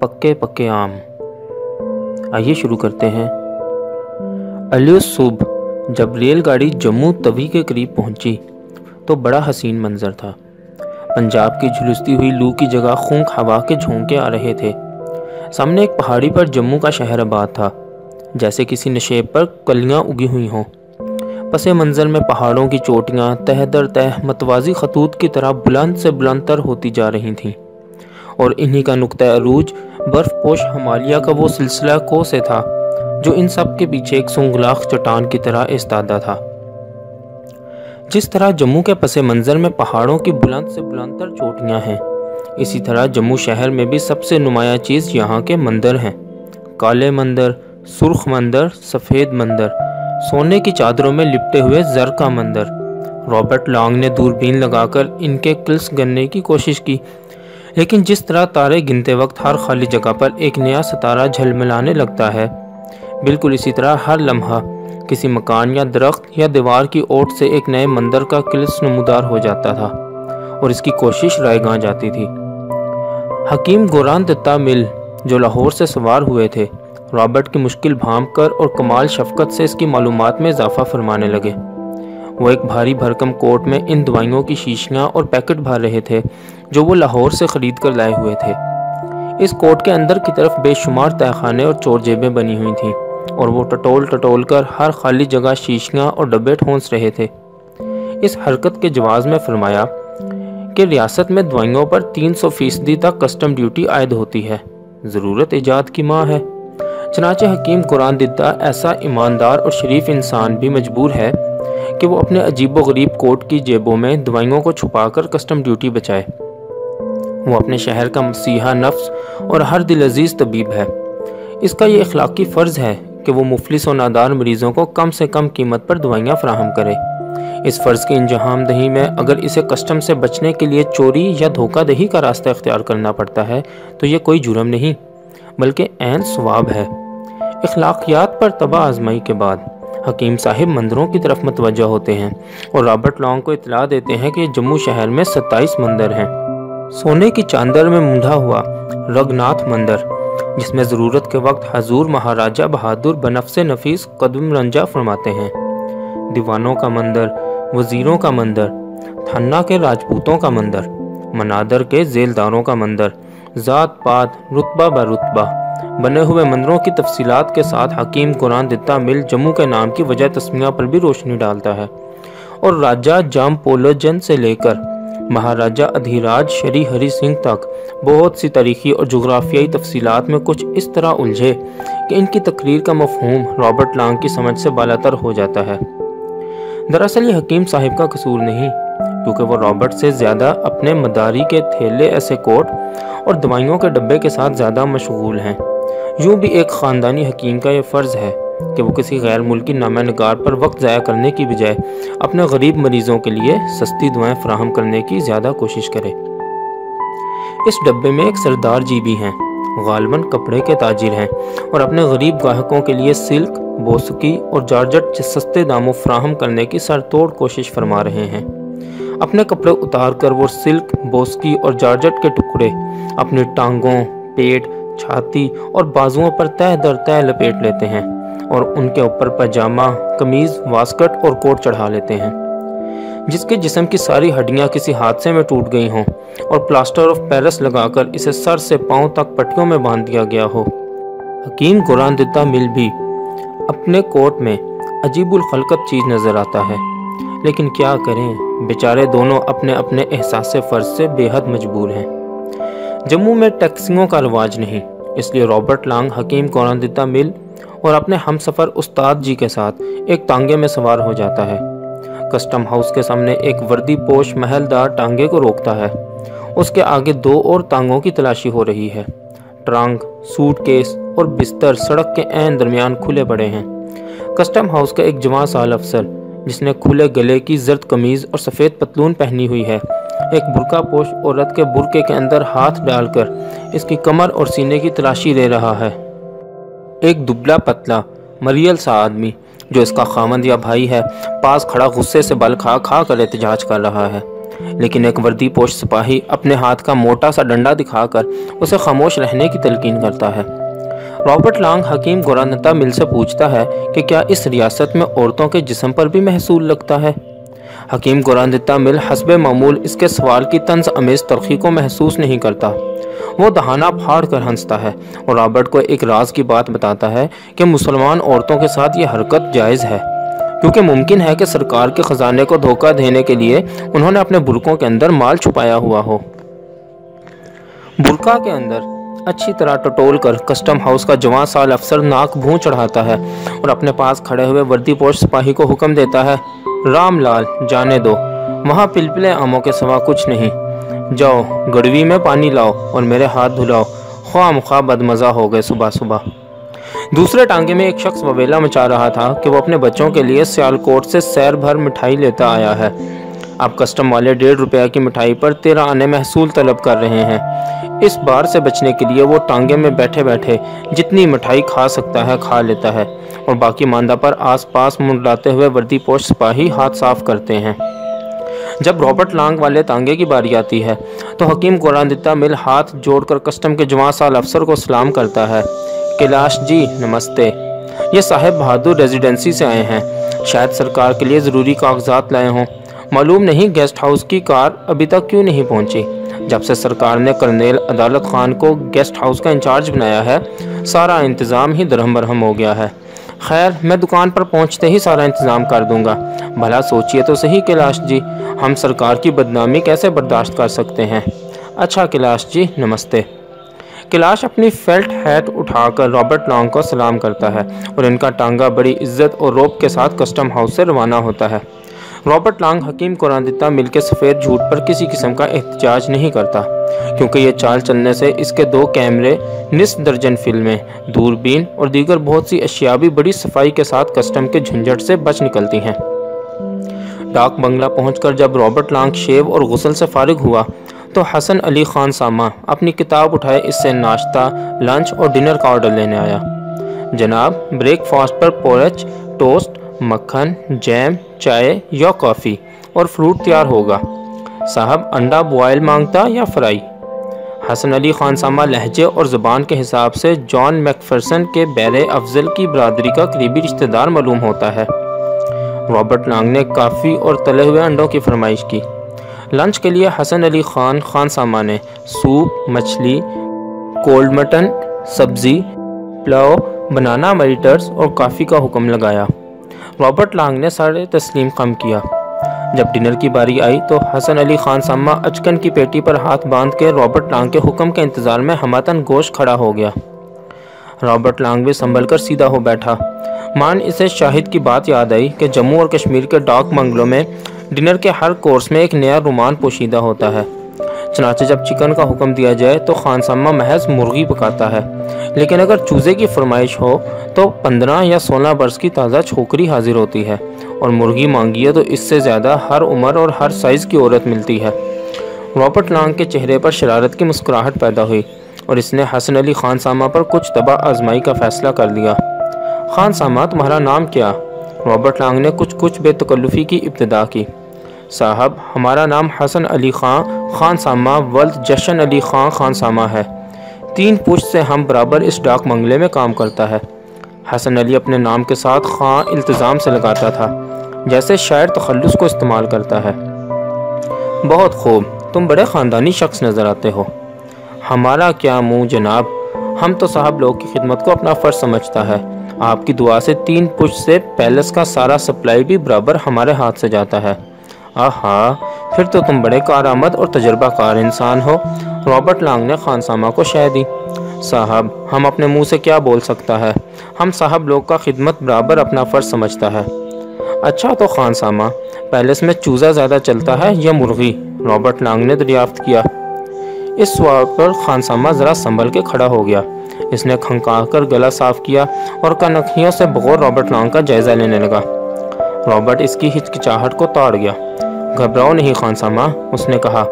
پکے پکے آم۔ آئیے شروع کرتے ہیں۔ علیہ صبح جب ریل گاڑی جموں توی کے قریب پہنچی تو بڑا حسین منظر تھا۔ پنجاب کی جھلستی ہوئی لو کی جگہ خونک ہوا کے جھونکے آ رہے تھے۔ سامنے ایک پہاڑی پر جموں کا شہر آباد تھا، جیسے کسی نشیب پر کلیاں اگی ہوئی ہوں۔ پس منظر میں پہاڑوں کی چوٹیاں تہ در تہ متوازی خطوط کی طرح بلند سے بلند تر ہوتی جا رہی تھیں۔ اور انہی کا نقطہ عروج برف پوش ہمالیہ کا وہ سلسلہ کو سے تھا جو ان سب کے پیچھے ایک سنگلاخ چٹان کی طرح استادہ تھا۔ جس طرح جموں کے پس منظر میں پہاڑوں کی بلند سے بلند تر چوٹیاں ہیں، اسی طرح جموں شہر میں بھی سب سے نمایاں چیز یہاں کے مندر ہیں۔ کالے مندر، سرخ مندر، سفید مندر، سونے کی چادروں میں لپٹے ہوئے زر کا مندر۔ رابرٹ لانگ نے دوربین لگا کر ان کے کلس گننے کی کوشش کی۔ لیکن جس طرح تارے گنتے وقت ہر خالی جگہ پر ایک نیا ستارہ جھلملانے لگتا ہے، بالکل اسی طرح ہر لمحہ کسی مکان یا درخت یا دیوار کی اوٹ سے ایک نئے مندر کا کلس نمودار ہو جاتا تھا اور اس کی کوشش رائے گاں جاتی تھی۔ حکیم گوران دتا مل، جو لاہور سے سوار ہوئے تھے، رابرٹ کی مشکل بھام کر اور کمال شفقت سے اس کی معلومات میں اضافہ فرمانے لگے۔ وہ ایک بھاری بھرکم کوٹ میں ان دوائیوں کی شیشیاں اور پیکٹ بھر رہے تھے جو وہ لاہور سے خرید کر لائے ہوئے تھے۔ اس کوٹ کے اندر کی طرف بے شمار تہخانے اور چور جیبیں بنی ہوئی تھیں اور وہ ٹٹول ٹٹول کر ہر خالی جگہ شیشیاں اور ڈبے ٹھونس رہے تھے۔ اس حرکت کے جواز میں فرمایا کہ ریاست میں دوائیوں پر تین سو فیصدی تک کسٹم ڈیوٹی عائد ہوتی ہے۔ ضرورت ایجاد کی ماں ہے۔ چنانچہ حکیم قرآن دیتا ایسا ایماندار اور شریف انسان بھی مجبور ہے کہ وہ اپنے عجیب و غریب کوٹ کی جیبوں میں دوائیوں کو چھپا کر کسٹم ڈیوٹی بچائے۔ وہ اپنے شہر کا مسیحا نفس اور ہر دل عزیز طبیب ہے۔ اس کا یہ اخلاقی فرض ہے کہ وہ مفلس و نادار مریضوں کو کم سے کم قیمت پر دوائیاں فراہم کرے۔ اس فرض کی انجام دہی میں اگر اسے کسٹم سے بچنے کے لیے چوری یا دھوکہ دہی کا راستہ اختیار کرنا پڑتا ہے تو یہ کوئی جرم نہیں، بلکہ عین ثواب ہے۔ اخلاقیات پر تباہ آزمائی کے بعد حکیم صاحب مندروں کی طرف متوجہ ہوتے ہیں اور رابرٹ لانگ کو اطلاع دیتے ہیں کہ جموں شہر میں ستائیس مندر ہیں۔ سونے کی چاندر میں مونڈھا ہوا رگناتھ مندر، جس میں ضرورت کے وقت حضور مہاراجہ بہادر بنفس نفیس قدم رنجا فرماتے ہیں۔ دیوانوں کا مندر، وزیروں کا مندر، تھنا کے راجپوتوں کا مندر، منادر کے زیلداروں کا مندر، ذات پات رتبہ برتبہ بنے ہوئے مندروں کی تفصیلات کے ساتھ حکیم قرآن دتا مل جموں کے نام کی وجہ تسمیہ پر بھی روشنی ڈالتا ہے۔ اور راجہ جام پولوجن سے لے کر مہاراجہ ادھیراج شری ہری سنگھ تک بہت سی تاریخی اور جغرافیائی تفصیلات میں کچھ اس طرح الجھے کہ ان کی تقریر کا مفہوم رابرٹ لانگ کی سمجھ سے بالاتر ہو جاتا ہے۔ دراصل یہ حکیم صاحب کا قصور نہیں، کیونکہ وہ رابرٹ سے زیادہ اپنے مداری کے تھیلے ایسے کوٹ اور دوائیوں کے ڈبے کے ساتھ زیادہ مشغول ہیں۔ یوں بھی ایک خاندانی حکیم کا یہ فرض ہے۔ کہ وہ کسی غیر ملکی نامہ نگار پر وقت ضائع کرنے کی بجائے اپنے غریب مریضوں کے لیے سستی دوائیں فراہم کرنے کی زیادہ کوشش کرے۔ اس ڈبے میں ایک سردار جی بھی ہیں، غالباً کپڑے کے تاجر ہیں اور اپنے غریب گاہکوں کے لیے سلک، بوسکی اور جارجٹ سستے داموں فراہم کرنے کی سر توڑ کوشش فرما رہے ہیں۔ اپنے کپڑے اتار کر وہ سلک، بوسکی اور جارجٹ کے ٹکڑے اپنی ٹانگوں، پیٹ، چھاتی اور بازوؤں پر تہ در تہ لپیٹ لیتے ہیں۔ اور ان کے اوپر پاجامہ، قمیض، واسکٹ اور کوٹ چڑھا لیتے ہیں، جس کے جسم کی ساری ہڈیاں کسی حادثے میں ٹوٹ گئی ہوں اور پلاسٹر آف پیرس لگا کر اسے سر سے پاؤں تک پٹیوں میں باندھ دیا گیا ہو۔ حکیم قرآن دتا مل بھی اپنے کوٹ میں عجیب الخلقت چیز نظر آتا ہے، لیکن کیا کریں؟ بیچارے دونوں اپنے اپنے احساس فرض سے بے حد مجبور ہیں۔ جموں میں ٹیکسیوں کا رواج نہیں، اس لیے رابرٹ لانگ، حکیم کوراندتا مل اور اپنے ہم سفر استاد جی کے ساتھ ایک تانگے میں سوار ہو جاتا ہے۔ کسٹم ہاؤس کے سامنے ایک وردی پوش محل دار ٹانگے کو روکتا ہے۔ اس کے آگے دو اور تانگوں کی تلاشی ہو رہی ہے۔ ٹرانک سوٹ کیس اور بستر سڑک کے عین درمیان کھلے پڑے ہیں۔ کسٹم ہاؤس کا ایک جوان سال افسر، جس نے کھلے گلے کی زرد قمیض اور سفید پتلون پہنی ہوئی ہے۔ ایک برقع پوش عورت کے برقے کے اندر ہاتھ ڈال کر اس کی کمر اور سینے کی تلاشی لے رہا ہے۔ ایک دبلا پتلا مریل سا آدمی جو اس کا خامند یا بھائی ہے، پاس کھڑا غصے سے بل کھا کھا کر احتجاج کر رہا ہے۔ لیکن ایک وردی پوش سپاہی اپنے ہاتھ کا موٹا سا ڈنڈا دکھا کر اسے خاموش رہنے کی تلقین کرتا ہے۔ رابرٹ لانگ حکیم گورانتا مل سے پوچھتا ہے کہ کیا اس ریاست میں عورتوں کے جسم پر بھی محصول لگتا ہے؟ حکیم قرآن گورانتا مل حسب معمول اس کے سوال کی طنز امیز ترخی کو محسوس نہیں کرتا۔ وہ دہانہ پھاڑ کر ہنستا ہے اور رابرٹ کو ایک راز کی بات بتاتا ہے کہ مسلمان عورتوں کے ساتھ یہ حرکت جائز ہے۔ کیونکہ ممکن ہے کہ سرکار کے خزانے کو دھوکہ دینے کے لیے انہوں نے اپنے برکوں کے اندر مال چھپایا ہوا ہو۔ برکا کے اندر اچھی طرح ٹٹول کر کسٹم ہاؤس کا جوان سال افسر ناک بھون چڑھاتا ہے اور اپنے پاس کھڑے ہوئے وردی پوش سپاہی کو حکم دیتا ہے۔ رام لال، جانے دو۔ وہاں پلپلے آموں کے سوا کچھ نہیں۔ جاؤ، گڑوی میں پانی لاؤ اور میرے ہاتھ دھلاؤ۔ خواہ مخواہ بد مزہ ہو گئے صبح صبح۔ دوسرے ٹانگے میں ایک شخص وویلا مچا رہا تھا کہ وہ اپنے بچوں کے لیے سیال کوٹ سے سیر بھر مٹھائی لیتا آیا ہے۔ اب کسٹم والے ڈیڑھ روپے کی مٹھائی پر تیرہ آنے محصول طلب کر رہے ہیں۔ اس بار سے بچنے کے لیے وہ ٹانگے میں بیٹھے بیٹھے جتنی مٹھائی کھا سکتا ہے کھا لیتا ہے۔ اور باقی ماندہ پر آس پاس منڈلاتے ہوئے وردی پوش سپاہی ہاتھ صاف کرتے ہیں۔ جب رابرٹ لانگ والے تانگے کی باری آتی ہے، تو حکیم قرآن دتا مل ہاتھ جوڑ کر کسٹم کے جوان سال افسر کو سلام کرتا ہے۔ کیلاش جی نمستے۔ یہ صاحب بہادر ریزیڈنسی سے آئے ہیں۔ شاید سرکار کے لیے ضروری کاغذات لائے ہوں۔ معلوم نہیں گیسٹ ہاؤس کی کار ابھی تک کیوں نہیں پہنچی۔ جب سے سرکار نے کرنیل عدالت خان کو گیسٹ ہاؤس کا انچارج بنایا ہے، سارا انتظام ہی درہم برہم ہو گیا ہے۔ خیر، میں دکان پر پہنچتے ہی سارا انتظام کر دوں گا۔ بھلا سوچئے تو صحیح، کیلاش جی ہم سرکار کی بدنامی کیسے برداشت کر سکتے ہیں؟ اچھا کیلاش جی نمستے۔ کلاش اپنی فیلٹ ہیٹ اٹھا کر رابرٹ لانگ کو سلام کرتا ہے اور ان کا ٹانگا بڑی عزت اور روپ کے ساتھ کسٹم ہاؤس سے روانہ ہوتا ہے۔ رابرٹ لانگ حکیم قرآن دیتا مل کے سفید جھوٹ پر کسی قسم کا احتجاج نہیں کرتا، کیونکہ یہ چال چلنے سے اس کے دو کیمرے نصف درجن فلمیں دوربین اور دیگر بہت سی اشیاء بھی بڑی صفائی کے ساتھ کسٹم کے جھنجھٹ سے بچ نکلتی ہیں۔ ڈاک بنگلہ پہنچ کر جب رابرٹ لانگ شیو اور غسل سے فارغ ہوا، تو حسن علی خان سامہ اپنی کتاب اٹھائے اس سے ناشتہ، لنچ اور ڈنر کا آرڈر لینے آیا۔ جناب، بریک فاسٹ پر پورچ، ٹوسٹ مکھن، جیم، چائے یا کافی اور فروٹ تیار ہوگا۔ صاحب، انڈا بوائل مانگتا یا فرائی؟ حسن علی خان سامہ لہجے اور زبان کے حساب سے جان میکفرسن کے بیر افضل کی برادری کا قریبی رشتہ دار معلوم ہوتا ہے۔ رابرٹ لانگ نے کافی اور تلے ہوئے انڈوں کی فرمائش کی۔ لنچ کے لیے حسن علی خان خان سامہ نے سوپ، مچھلی، کولڈ مٹن، سبزی، پلاؤ، بنانا میٹرز اور کافی کا حکم لگایا۔ رابرٹ لانگ نے سارے تسلیم کم کیا۔ جب ڈنر کی باری آئی تو حسن علی خان سامہ اچکن کی پیٹی پر ہاتھ باندھ کے رابرٹ لانگ کے حکم کے انتظار میں ہماتن گوشت کھڑا ہو گیا۔ رابرٹ لانگ بھی سنبھل کر سیدھا ہو بیٹھا۔ مان اسے شاہد کی بات یاد آئی کہ جموں اور کشمیر کے ڈاک منگلوں میں ڈنر کے ہر کورس میں ایک نیا رومان پوشیدہ ہوتا ہے۔ چنانچہ جب چکن کا حکم دیا جائے تو خان سامہ محض مرغی پکاتا ہے۔ لیکن اگر چوزے کی فرمائش ہو تو پندرہ یا سولہ برس کی تازہ چھوکری حاضر ہوتی ہے اور مرغی مانگیے تو اس سے زیادہ ہر عمر اور ہر سائز کی عورت ملتی ہے۔ رابرٹ لانگ کے چہرے پر شرارت کی مسکراہٹ پیدا ہوئی اور اس نے حسن علی خان سامہ پر کچھ تباہ آزمائی کا فیصلہ کر لیا۔ خان سامہ تمہارا نام کیا؟ رابرٹ لانگ نے کچھ کچھ بے تکلفی کی ابتدا کی۔ صاحب، ہمارا نام حسن علی خان خان سامہ، ولد جشن علی خان خان سامہ ہے۔ تین پشت سے ہم برابر اس ڈاک منگلے میں کام کرتا ہے۔ حسن علی اپنے نام کے ساتھ خان التزام سے لگاتا تھا، جیسے شاعر تخلص کو استعمال کرتا ہے۔ بہت خوب، تم بڑے خاندانی شخص نظر آتے ہو۔ ہمارا کیا منہ جناب؟ ہم تو صاحب لوگ کی خدمت کو اپنا فرض سمجھتا ہے۔ آپ کی دعا سے تین پشت سے پیلس کا سارا سپلائی بھی برابر ہمارے ہاتھ سے جاتا ہے۔ آہا، پھر تو تم بڑے کارآمد اور تجربہ کار انسان ہو۔ رابرٹ لانگ نے خان سامہ کو شہ دی۔ صاحب، ہم اپنے منہ سے کیا بول سکتا ہے؟ ہم صاحب لوگ کا خدمت برابر اپنا فرض سمجھتا ہے۔ اچھا تو خان سامہ پیلس میں چوزہ زیادہ چلتا ہے یا مرغی؟ رابرٹ لانگ نے دریافت کیا۔ اس سوال پر خان سامہ ذرا سنبھل کے کھڑا ہو گیا۔ اس نے کھنکا کر گلا صاف کیا اور کنکھیوں سے بغور رابرٹ لانگ کا جائزہ لینے لگا۔ رابرٹ اس کی ہچکچاہٹ کو توڑ گیا۔ گھبراؤ نہیں خان سامہ اس نے کہا،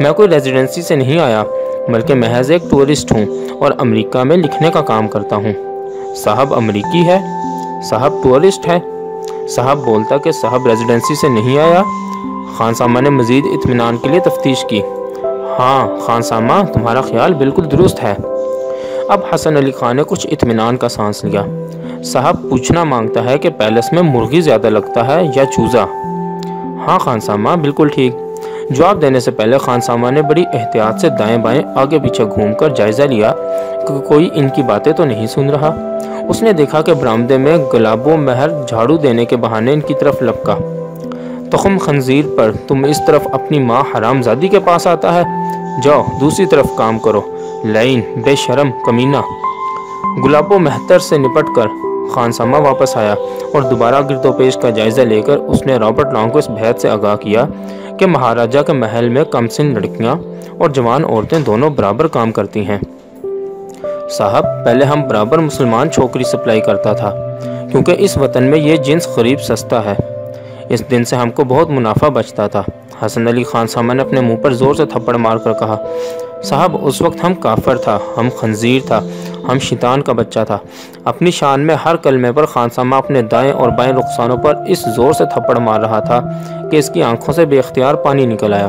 میں کوئی ریزیڈنسی سے نہیں آیا، بلکہ محض ایک ٹورسٹ ہوں اور امریکہ میں لکھنے کا کام کرتا ہوں۔ صاحب امریکی ہے؟ صاحب ٹورسٹ ہے؟ صاحب بولتا کہ صاحب ریزیڈنسی سے نہیں آیا؟ خان سامہ نے مزید اطمینان کے لیے تفتیش کی۔ ہاں خان سامہ تمہارا خیال بالکل درست ہے۔ اب حسن علی خان نے کچھ اطمینان کا سانس لیا۔ صاحب پوچھنا مانگتا ہے کہ پیلس میں مرغی زیادہ لگتا ہے یا چوزا؟ ہاں خان سامہ بالکل ٹھیک۔ جواب دینے سے پہلے خان سامہ نے بڑی احتیاط سے دائیں بائیں آگے پیچھے گھوم کر جائزہ لیا۔ کہ کوئی ان کی باتیں تو نہیں سن رہا۔ اس نے دیکھا کہ برامدے میں گلاب و مہر جھاڑو دینے کے بہانے ان کی طرف لپکا۔ تخم خنزیر پر تم اس طرف اپنی ماں حرام زادی کے پاس آتا ہے۔ جاؤ، دوسری طرف کام کرو۔ لائن بے شرم، کمینہ۔ گلاب و مہتر سے نپٹ کر خان سامہ واپس آیا اور دوبارہ گرد و پیش کا جائزہ لے کر اس نے رابرٹ لانگ کو اس بحث سے آگاہ کیا کہ مہاراجہ کے محل میں کم سن لڑکیاں اور جوان عورتیں دونوں برابر کام کرتی ہیں۔ صاحب، پہلے ہم برابر مسلمان چھوکری سپلائی کرتا تھا، کیونکہ اس وطن میں یہ جنس غریب سستا ہے۔ اس دن سے ہم کو بہت منافع بچتا تھا۔ حسن علی خان سامہ نے اپنے منہ پر زور سے تھپڑ مار کر کہا صاحب، اس وقت ہم کافر تھا، ہم خنزیر تھا، ہم شیطان کا بچہ تھا۔ اپنی شان میں ہر کلمے پر خان سامہ اپنے دائیں اور بائیں رخصانوں پر اس زور سے تھپڑ مار رہا تھا کہ اس کی آنکھوں سے بے اختیار پانی نکل آیا۔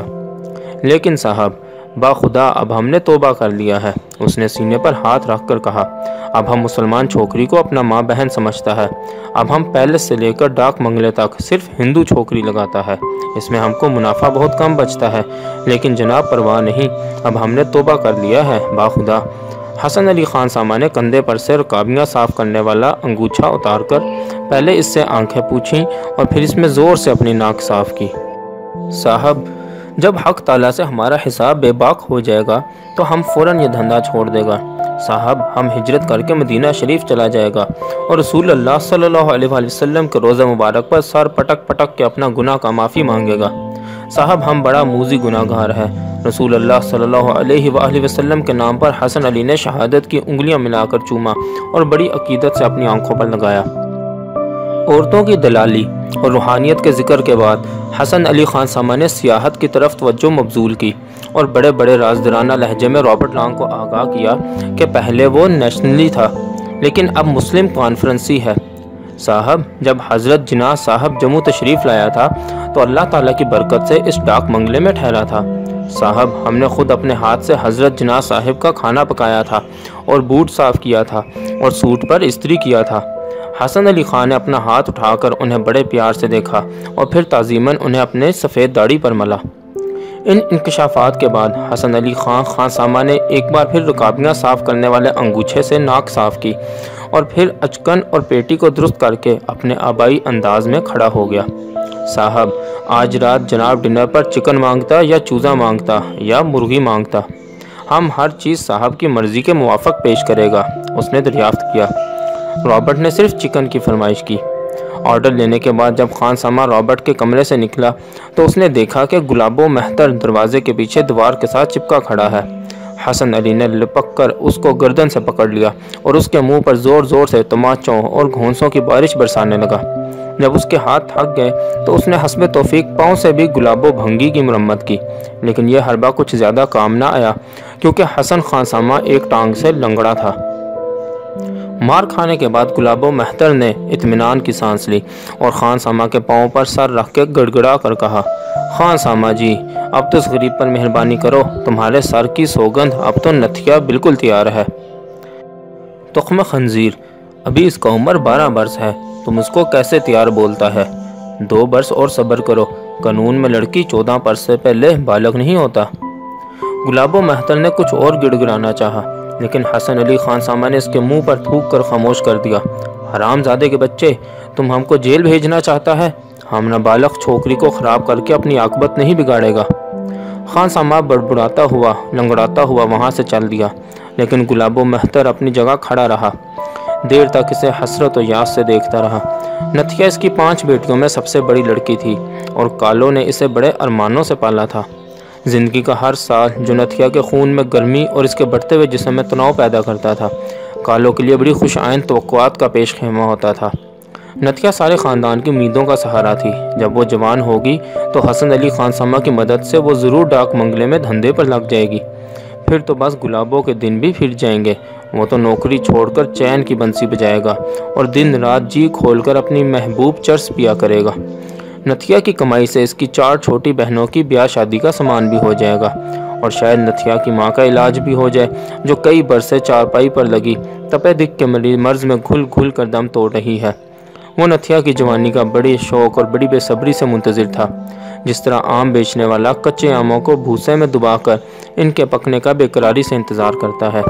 لیکن صاحب با خدا، اب ہم نے توبہ کر لیا ہے۔ اس نے سینے پر ہاتھ رکھ کر کہا، اب ہم مسلمان چھوکری کو اپنا ماں بہن سمجھتا ہے۔ اب ہم پیلس سے لے کر ڈاک منگلے تک صرف ہندو چھوکری لگاتا ہے۔ اس میں ہم کو منافع بہت کم بچتا ہے۔ لیکن جناب، پرواہ نہیں، اب ہم نے توبہ کر لیا ہے۔ با خدا۔ حسن علی خان سامہ نے کندھے پر سے رکابیاں صاف کرنے والا انگوچھا اتار کر پہلے اس سے آنکھیں پوچھیں اور پھر اس میں زور سے اپنی ناک صاف کی۔ صاحب جب حق تعالیٰ سے ہمارا حساب بے باک ہو جائے گا، تو ہم فوراً یہ دھندا چھوڑ دے گا۔ صاحب، ہم ہجرت کر کے مدینہ شریف چلا جائے گا۔ اور رسول اللہ صلی اللہ علیہ وسلم کے روزہ مبارک پر سر پٹک پٹک کے اپنا گناہ کا معافی مانگے گا۔ صاحب، ہم بڑا موزی گناہ گار ہے رسول اللہ صلی اللہ علیہ وآلہ وسلم کے نام پر حسن علی نے شہادت کی انگلیاں ملا کر چوما اور بڑی عقیدت سے اپنی آنکھوں پر لگایا۔ عورتوں کی دلالی اور روحانیت کے ذکر کے بعد حسن علی خان سامہ نے سیاحت کی طرف توجہ مبزول کی اور بڑے بڑے رازدرانہ لہجے میں رابرٹ لانگ کو آگاہ کیا کہ پہلے وہ نیشنلی تھا، لیکن اب مسلم کانفرنسی ہے۔ صاحب، جب حضرت جناح صاحب جموں تشریف لایا تھا تو اللہ تعالیٰ کی برکت سے اس ڈاک منگلے میں ٹھہرا تھا۔ صاحب، ہم نے خود اپنے ہاتھ سے حضرت جناح صاحب کا کھانا پکایا تھا اور بوٹ صاف کیا تھا اور سوٹ پر استری کیا تھا۔ حسن علی خان نے اپنا ہاتھ اٹھا کر انہیں بڑے پیار سے دیکھا اور پھر تعظیماً انہیں اپنے سفید داڑھی پر ملا۔ ان انکشافات کے بعد حسن علی خان خان سامہ نے ایک بار پھر رکابیاں صاف کرنے والے انگوچھے سے ناک صاف کی اور پھر اچکن اور پیٹی کو درست کر کے اپنے آبائی انداز میں کھڑا ہو گیا۔ صاحب، آج رات جناب ڈنر پر چکن مانگتا یا چوزا مانگتا یا مرغی مانگتا؟ ہم ہر چیز صاحب کی مرضی کے موافق پیش کرے گا۔ اس نے دریافت کیا۔ رابرٹ نے صرف چکن کی فرمائش کی۔ آرڈر لینے کے بعد جب خان سامہ رابرٹ کے کمرے سے نکلا تو اس نے دیکھا کہ گلاب و مہتر دروازے کے پیچھے دوار کے ساتھ چپکا کھڑا ہے۔ حسن علی نے لپک کر اس کو گردن سے پکڑ لیا اور اس کے منہ پر زور زور سے تماچوں اور گھونسوں کی بارش برسانے لگا۔ جب اس کے ہاتھ تھک گئے تو اس نے حسب توفیق پاؤں سے بھی گلاب و بھنگی کی مرمت کی۔ لیکن یہ حربہ کچھ زیادہ کام نہ آیا کیونکہ حسن خان سامہ ایک ٹانگ سے لنگڑا تھا۔ مار کھانے کے بعد گلاب و مہتر نے اطمینان کی سانس لی اور خان سامہ کے پاؤں پر سر رکھ کے گڑ گڑا کر کہا، خان سامہ جی اب تو اس غریب پر مہربانی کرو، تمہارے سر کی سوگند اب تو نتھیا بالکل تیار ہے. تخم خنزیر، ابھی اس کا عمر بارہ برس ہے، تم اس کو کیسے تیار بولتا ہے؟ دو برس اور صبر کرو، قانون میں لڑکی چودہ برس سے پہلے بالغ نہیں ہوتا. گلاب و مہتر نے کچھ اور گڑ گڑانا چاہا لیکن حسن علی خان سامہ نے اس کے منہ پر تھوک کر خاموش کر دیا۔ حرام زادے کے بچے، تم ہم کو جیل بھیجنا چاہتا ہے؟ ہم نابالغ چھوکری کو خراب کر کے اپنی عاقبت نہیں بگاڑے گا۔ خان سامہ بڑبڑاتا ہوا، لنگڑاتا ہوا وہاں سے چل دیا، لیکن گلاب و مہتر اپنی جگہ کھڑا رہا۔ دیر تک اسے حسرت و یاس سے دیکھتا رہا۔ نتھیا اس کی پانچ بیٹیوں میں سب سے بڑی لڑکی تھی اور کالو نے اسے بڑے ارمانوں سے پالا تھا۔ زندگی کا ہر سال جو نتھیا کے خون میں گرمی اور اس کے بڑھتے ہوئے جسم میں تناؤ پیدا کرتا تھا۔ کالوں کے لیے بڑی خوش آئند توقعات کا پیش خیمہ ہوتا تھا۔ نتھیا سارے خاندان کی امیدوں کا سہارا تھی۔ جب وہ جوان ہوگی تو حسن علی خان سمہ کی مدد سے وہ ضرور ڈاک منگلے میں دھندے پر لگ جائے گی۔ پھر تو بس گلابوں کے دن بھی پھر جائیں گے۔ وہ تو نوکری چھوڑ کر چین کی بنسی بجائے گا اور دن رات جی کھول کر اپنی محبوب چرس پیا کرے گا۔ نتھیا کی کمائی سے اس کی چار چھوٹی بہنوں کی بیاہ شادی کا سامان بھی ہو جائے گا۔ اور شاید نتھیا کی ماں کا علاج بھی ہو جائے، جو کئی برسے چارپائی پر لگی، تپے دکھ کے مریض مرض میں گھل گھل کر دم توڑ رہی ہے۔ وہ نتھیا کی جوانی کا بڑی شوق اور بڑی بے صبری سے منتظر تھا۔ جس طرح آم بیچنے والا کچے آموں کو بھوسے میں دبا کر ان کے پکنے کا بے قراری سے انتظار کرتا ہے۔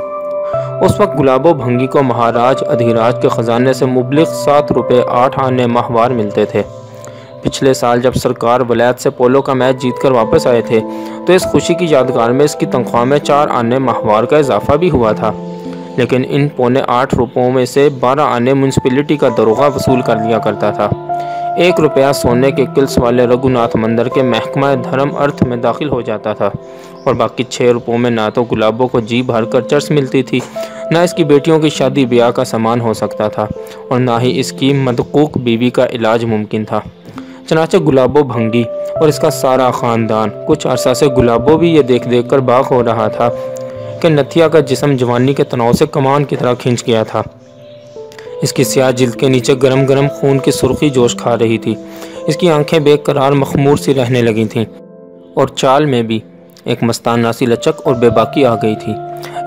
اس وقت گلاب و بھنگی کو مہاراج، ادھیراج کے خزانے سے مبلغ سات روپے آٹھ آنے ماہوار ملتے تھے۔ پچھلے سال جب سرکار ولایت سے پولو کا میچ جیت کر واپس آئے تھے، تو اس خوشی کی یادگار میں اس کی تنخواہ میں چار آنے ماہوار کا اضافہ بھی ہوا تھا۔ لیکن ان پونے آٹھ روپوں میں سے بارہ آنے میونسپلٹی کا دروغہ وصول کر لیا کرتا تھا۔ ایک روپیہ سونے کے کلس والے رگوناتھ مندر کے محکمہ دھرم ارتھ میں داخل ہو جاتا تھا۔ اور باقی چھ روپوں میں نہ تو گلابوں کو جی بھر کر چرس ملتی تھی، نہ اس کی بیٹیوں کی شادی بیاہ کا سامان ہو سکتا تھا، اور نہ ہی اس کی مدقوق بیوی کا علاج ممکن تھا۔ چنانچہ گلابو بھنگی اور اس کا سارا خاندان۔ کچھ عرصہ سے گلابو بھی یہ دیکھ دیکھ کر باغ ہو رہا تھا کہ نتھیا کا جسم جوانی کے تناؤ سے کمان کی طرح کھنچ گیا تھا۔ اس کی سیاہ جلد کے نیچے گرم گرم خون کی سرخی جوش کھا رہی تھی۔ اس کی آنکھیں بے قرار مخمور سی رہنے لگی تھیں اور چال میں بھی۔ ایک مستانہ سی لچک اور بے باکی آ گئی تھی۔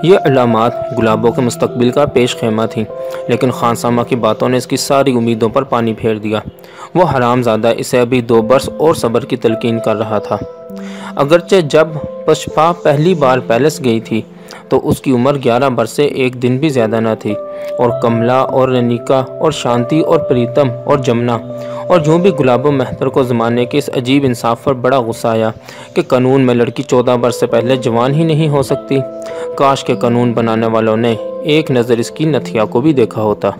یہ علامات گلابوں کے مستقبل کا پیش خیمہ تھیں، لیکن خانسامہ کی باتوں نے اس کی ساری امیدوں پر پانی پھیر دیا۔ وہ حرام زادہ اسے ابھی دو برس اور صبر کی تلقین کر رہا تھا۔ اگرچہ جب پشپا پہلی بار پیلس گئی تھی تو اس کی عمر گیارہ برس سے ایک دن بھی زیادہ نہ تھی۔ اور کملا اور رنیکا اور شانتی اور پریتم اور جمنا اور جو بھی گلاب و مہتر کو زمانے کے اس عجیب انصاف پر بڑا غصہ آیا کہ قانون میں لڑکی چودہ برس سے پہلے جوان ہی نہیں ہو سکتی۔ کاش کے قانون بنانے والوں نے ایک نظر اس کی نتھیا کو بھی دیکھا ہوتا۔